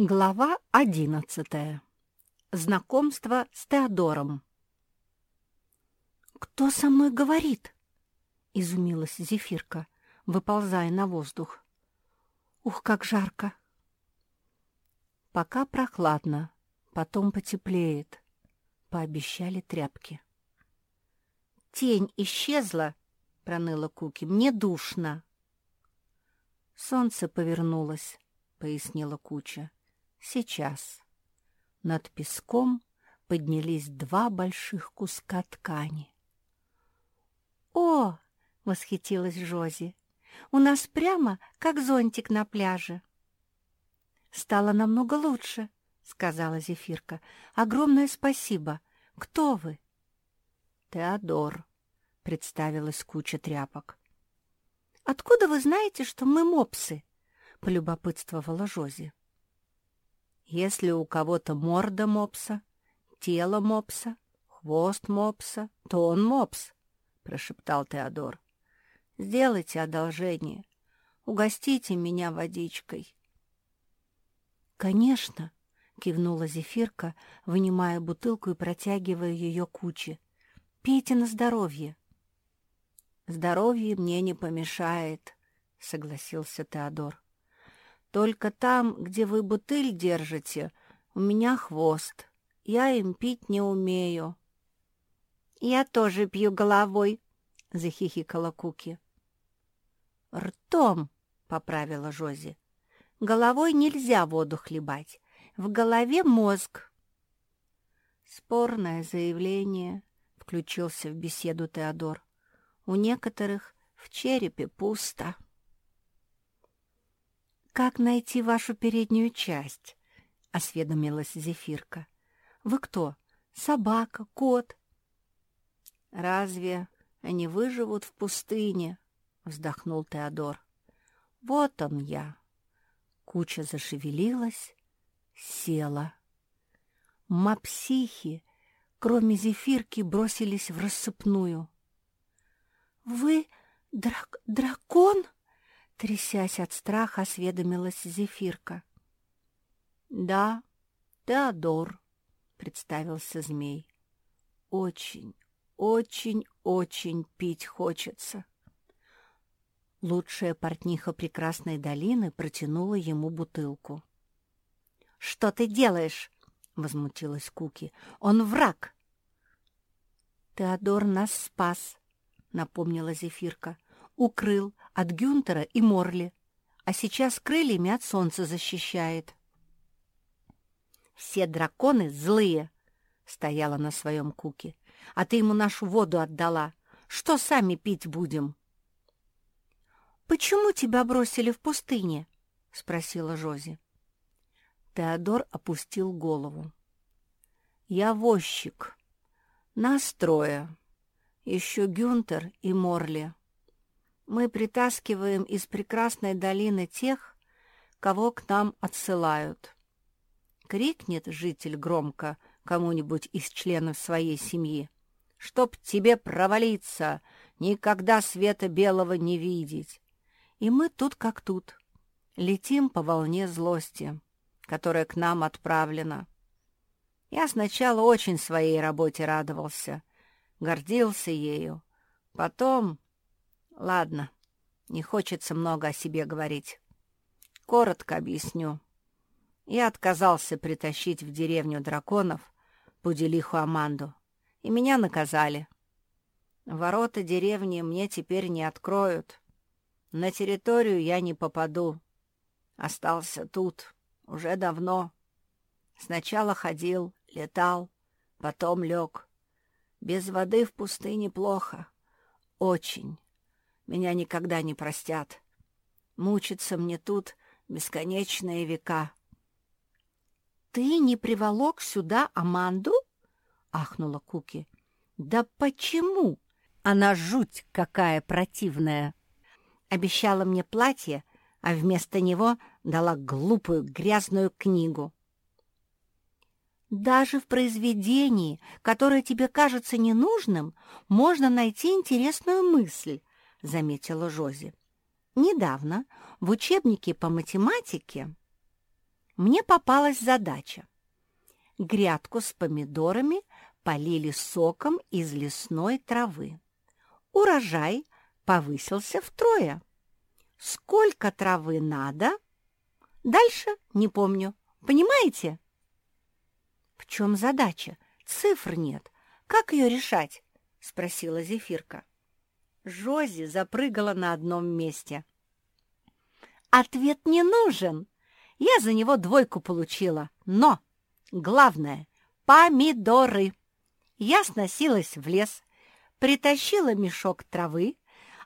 Глава одиннадцатая. Знакомство с Теодором. «Кто со мной говорит?» — изумилась Зефирка, выползая на воздух. «Ух, как жарко!» «Пока прохладно, потом потеплеет», — пообещали тряпки. «Тень исчезла», — проныла Куки, — «мне душно». «Солнце повернулось», — пояснила Куча. Сейчас. Над песком поднялись два больших куска ткани. «О!» — восхитилась Жози. «У нас прямо как зонтик на пляже». «Стало намного лучше», — сказала Зефирка. «Огромное спасибо. Кто вы?» «Теодор», — представилась куча тряпок. «Откуда вы знаете, что мы мопсы?» — полюбопытствовала Жози. Если у кого-то морда мопса, тело мопса, хвост мопса, то он мопс, — прошептал Теодор. — Сделайте одолжение. Угостите меня водичкой. — Конечно, — кивнула Зефирка, вынимая бутылку и протягивая ее куче. — Пейте на здоровье. — Здоровье мне не помешает, — согласился Теодор. Только там, где вы бутыль держите, у меня хвост. Я им пить не умею». «Я тоже пью головой», — захихикала Куки. «Ртом», — поправила Жози. «Головой нельзя воду хлебать. В голове мозг». «Спорное заявление», — включился в беседу Теодор. «У некоторых в черепе пусто». «Как найти вашу переднюю часть?» — осведомилась Зефирка. «Вы кто? Собака, кот?» «Разве они выживут в пустыне?» — вздохнул Теодор. «Вот он я». Куча зашевелилась, села. Мапсихи, кроме зефирки, бросились в рассыпную. «Вы драк дракон?» Трясясь от страха, осведомилась Зефирка. «Да, Теодор», — представился змей. «Очень, очень, очень пить хочется». Лучшая портниха прекрасной долины протянула ему бутылку. «Что ты делаешь?» — возмутилась Куки. «Он враг!» «Теодор нас спас», — напомнила Зефирка укрыл от Гюнтера и Морли, а сейчас крыльями от солнца защищает. «Все драконы злые!» — стояла на своем куке. «А ты ему нашу воду отдала. Что сами пить будем?» «Почему тебя бросили в пустыне?» — спросила Жози. Теодор опустил голову. «Я возчик. Нас трое. Еще Гюнтер и Морли мы притаскиваем из прекрасной долины тех, кого к нам отсылают. Крикнет житель громко кому-нибудь из членов своей семьи, «Чтоб тебе провалиться, никогда света белого не видеть!» И мы тут как тут, летим по волне злости, которая к нам отправлена. Я сначала очень своей работе радовался, гордился ею. Потом Ладно, не хочется много о себе говорить. Коротко объясню. Я отказался притащить в деревню драконов Пуделиху Аманду, и меня наказали. Ворота деревни мне теперь не откроют. На территорию я не попаду. Остался тут уже давно. Сначала ходил, летал, потом лег. Без воды в пустыне плохо. Очень, меня никогда не простят. Мучиться мне тут бесконечные века. — Ты не приволок сюда Аманду? — ахнула Куки. — Да почему? Она жуть какая противная. Обещала мне платье, а вместо него дала глупую грязную книгу. Даже в произведении, которое тебе кажется ненужным, можно найти интересную мысль, — заметила Жози. «Недавно в учебнике по математике...» мне попалась задача. Грядку с помидорами полили соком из лесной травы. Урожай повысился втрое. Сколько травы надо? Дальше не помню. Понимаете? В чем задача? Цифр нет. Как ее решать? Спросила Зефирка. Жози запрыгала на одном месте. Ответ не нужен. Я за него двойку получила. Но главное — помидоры. Я сносилась в лес, притащила мешок травы,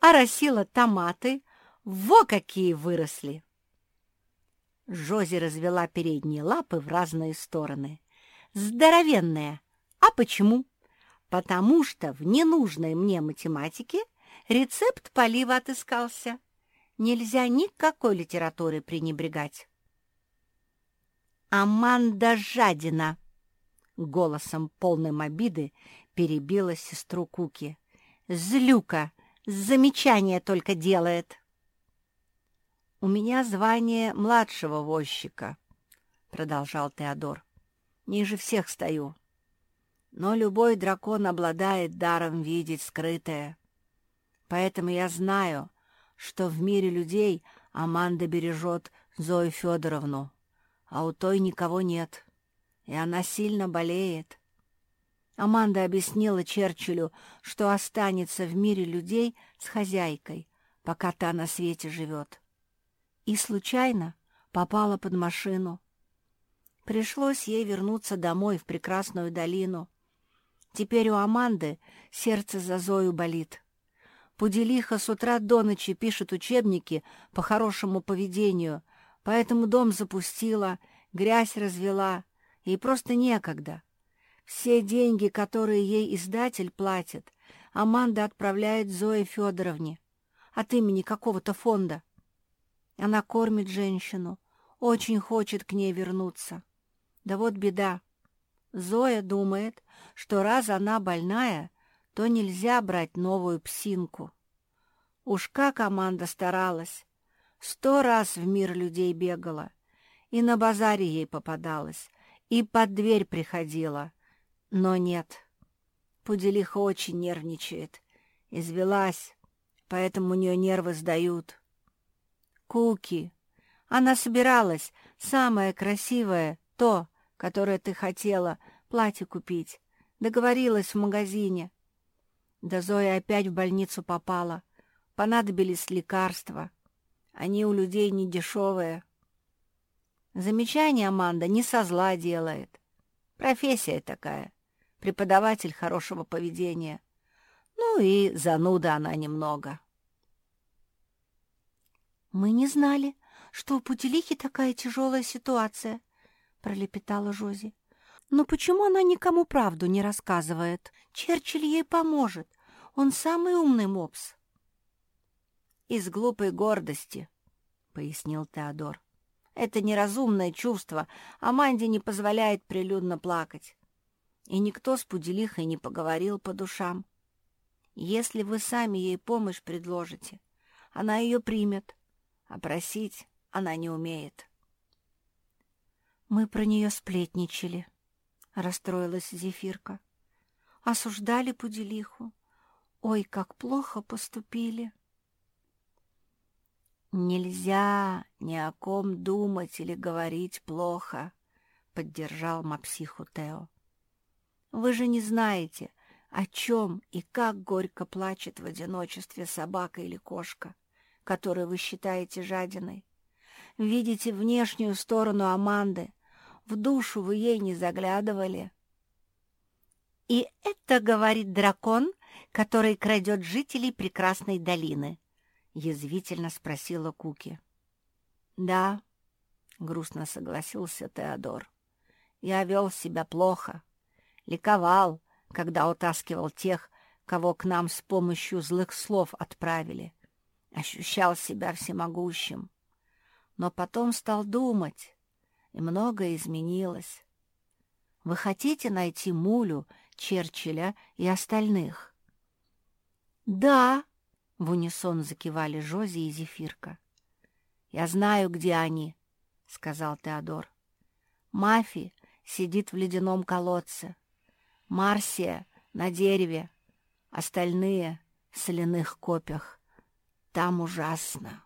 оросила томаты. Во какие выросли! Жози развела передние лапы в разные стороны. Здоровенная. А почему? Потому что в ненужной мне математике рецепт полива отыскался. Нельзя никакой литературы пренебрегать. «Аманда жадина!» Голосом полным обиды перебила сестру Куки. «Злюка! Замечание только делает!» «У меня звание младшего возчика», — продолжал Теодор. «Ниже всех стою. Но любой дракон обладает даром видеть скрытое. Поэтому я знаю, что в мире людей Аманда бережет Зою Федоровну, а у той никого нет, и она сильно болеет. Аманда объяснила Черчиллю, что останется в мире людей с хозяйкой, пока та на свете живет. И случайно попала под машину. Пришлось ей вернуться домой в прекрасную долину. Теперь у Аманды сердце за Зою болит. Пуделиха с утра до ночи пишет учебники по хорошему поведению, поэтому дом запустила, грязь развела, ей просто некогда. Все деньги, которые ей издатель платит, Аманда отправляет Зое Федоровне от имени какого-то фонда. Она кормит женщину, очень хочет к ней вернуться. Да вот беда. Зоя думает, что раз она больная, то нельзя брать новую псинку. Уж как команда старалась. Сто раз в мир людей бегала. И на базаре ей попадалась, и под дверь приходила. Но нет. Пуделиха очень нервничает. Извелась, поэтому у нее нервы сдают. Куки. Она собиралась, самое красивое, то, которое ты хотела, платье купить. Договорилась в магазине. Да Зоя опять в больницу попала. Понадобились лекарства. Они у людей не дешевые. Замечание Аманда не со зла делает. Профессия такая. Преподаватель хорошего поведения. Ну и зануда она немного. «Мы не знали, что у Путилихи такая тяжелая ситуация», — пролепетала Жози. «Но почему она никому правду не рассказывает? Черчилль ей поможет. Он самый умный мопс». «Из глупой гордости», — пояснил Теодор. «Это неразумное чувство, а Манди не позволяет прилюдно плакать. И никто с Пуделихой не поговорил по душам. Если вы сами ей помощь предложите, она ее примет, а просить она не умеет». «Мы про нее сплетничали», — расстроилась Зефирка. «Осуждали Пуделиху. Ой, как плохо поступили». «Нельзя ни о ком думать или говорить плохо», — поддержал Мапсиху Тео. «Вы же не знаете, о чем и как горько плачет в одиночестве собака или кошка, которую вы считаете жадиной. Видите внешнюю сторону Аманды, в душу вы ей не заглядывали». «И это, — говорит дракон, который крадет жителей прекрасной долины», язвительно спросила Куки. «Да», — грустно согласился Теодор. «Я вел себя плохо, ликовал, когда утаскивал тех, кого к нам с помощью злых слов отправили. Ощущал себя всемогущим. Но потом стал думать, и многое изменилось. Вы хотите найти Мулю, Черчилля и остальных?» «Да», в унисон закивали Жози и Зефирка. «Я знаю, где они», — сказал Теодор. Мафи сидит в ледяном колодце. Марсия на дереве, остальные в соляных копьях. Там ужасно.